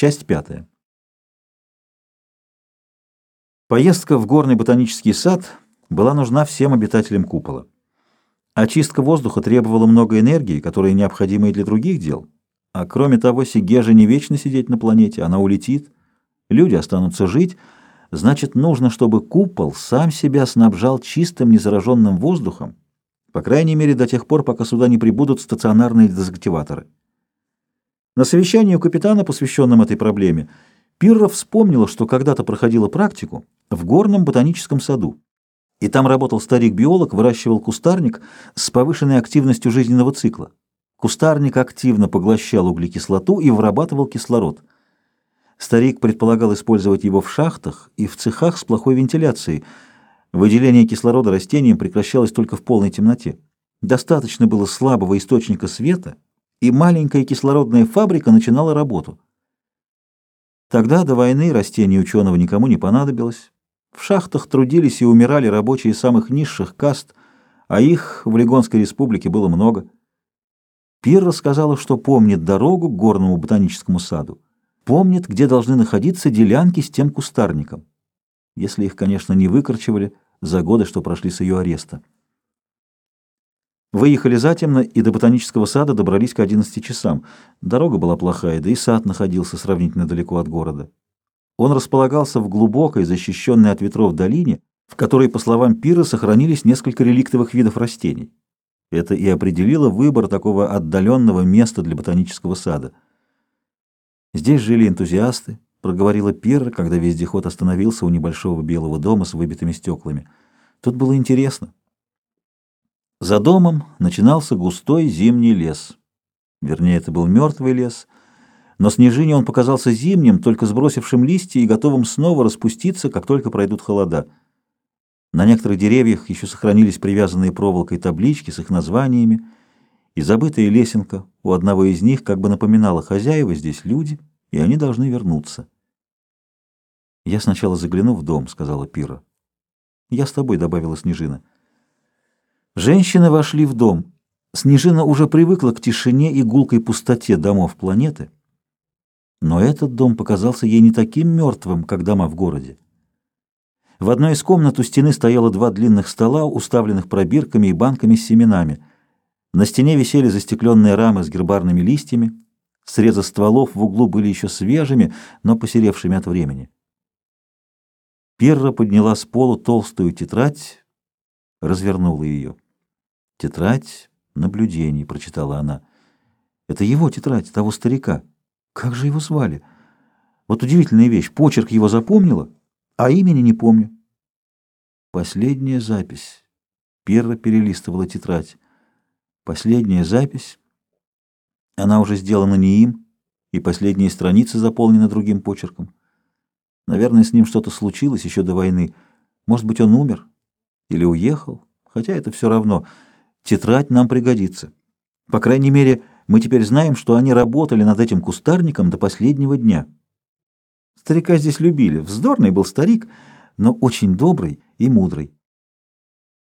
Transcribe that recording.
Часть пятая. Поездка в горный ботанический сад была нужна всем обитателям купола. Очистка воздуха требовала много энергии, которая необходима и для других дел. А кроме того, Сигежа не вечно сидеть на планете, она улетит, люди останутся жить, значит, нужно, чтобы купол сам себя снабжал чистым незараженным воздухом, по крайней мере, до тех пор, пока сюда не прибудут стационарные дезактиваторы. На совещании у капитана, посвященном этой проблеме, Пирра вспомнила, что когда-то проходила практику в горном ботаническом саду. И там работал старик-биолог, выращивал кустарник с повышенной активностью жизненного цикла. Кустарник активно поглощал углекислоту и вырабатывал кислород. Старик предполагал использовать его в шахтах и в цехах с плохой вентиляцией. Выделение кислорода растениям прекращалось только в полной темноте. Достаточно было слабого источника света, и маленькая кислородная фабрика начинала работу. Тогда до войны растение ученого никому не понадобилось. В шахтах трудились и умирали рабочие самых низших каст, а их в Легонской республике было много. Пир рассказала, что помнит дорогу к горному ботаническому саду, помнит, где должны находиться делянки с тем кустарником, если их, конечно, не выкорчевали за годы, что прошли с ее ареста. Выехали затемно и до ботанического сада добрались к 11 часам. Дорога была плохая, да и сад находился сравнительно далеко от города. Он располагался в глубокой, защищенной от ветров долине, в которой, по словам Пира, сохранились несколько реликтовых видов растений. Это и определило выбор такого отдаленного места для ботанического сада. Здесь жили энтузиасты, проговорила Пирра, когда вездеход остановился у небольшого белого дома с выбитыми стеклами. Тут было интересно. За домом начинался густой зимний лес. Вернее, это был мертвый лес, но снежине он показался зимним, только сбросившим листья и готовым снова распуститься, как только пройдут холода. На некоторых деревьях еще сохранились привязанные проволокой таблички с их названиями, и забытая лесенка у одного из них как бы напоминала хозяева здесь люди, и они должны вернуться. «Я сначала загляну в дом», — сказала Пира. «Я с тобой», — добавила Снежина. Женщины вошли в дом. Снежина уже привыкла к тишине и гулкой пустоте домов планеты, но этот дом показался ей не таким мертвым, как дома в городе. В одной из комнат у стены стояло два длинных стола, уставленных пробирками и банками с семенами. На стене висели застекленные рамы с гербарными листьями. Срезы стволов в углу были еще свежими, но посеревшими от времени. Перра подняла с пола толстую тетрадь, развернула ее. «Тетрадь наблюдений», — прочитала она. «Это его тетрадь, того старика. Как же его звали? Вот удивительная вещь. Почерк его запомнила, а имени не помню». Последняя запись. Перра перелистывала тетрадь. Последняя запись. Она уже сделана не им, и последние страницы заполнены другим почерком. Наверное, с ним что-то случилось еще до войны. Может быть, он умер? Или уехал? Хотя это все равно. Тетрадь нам пригодится. По крайней мере, мы теперь знаем, что они работали над этим кустарником до последнего дня. Старика здесь любили. Вздорный был старик, но очень добрый и мудрый.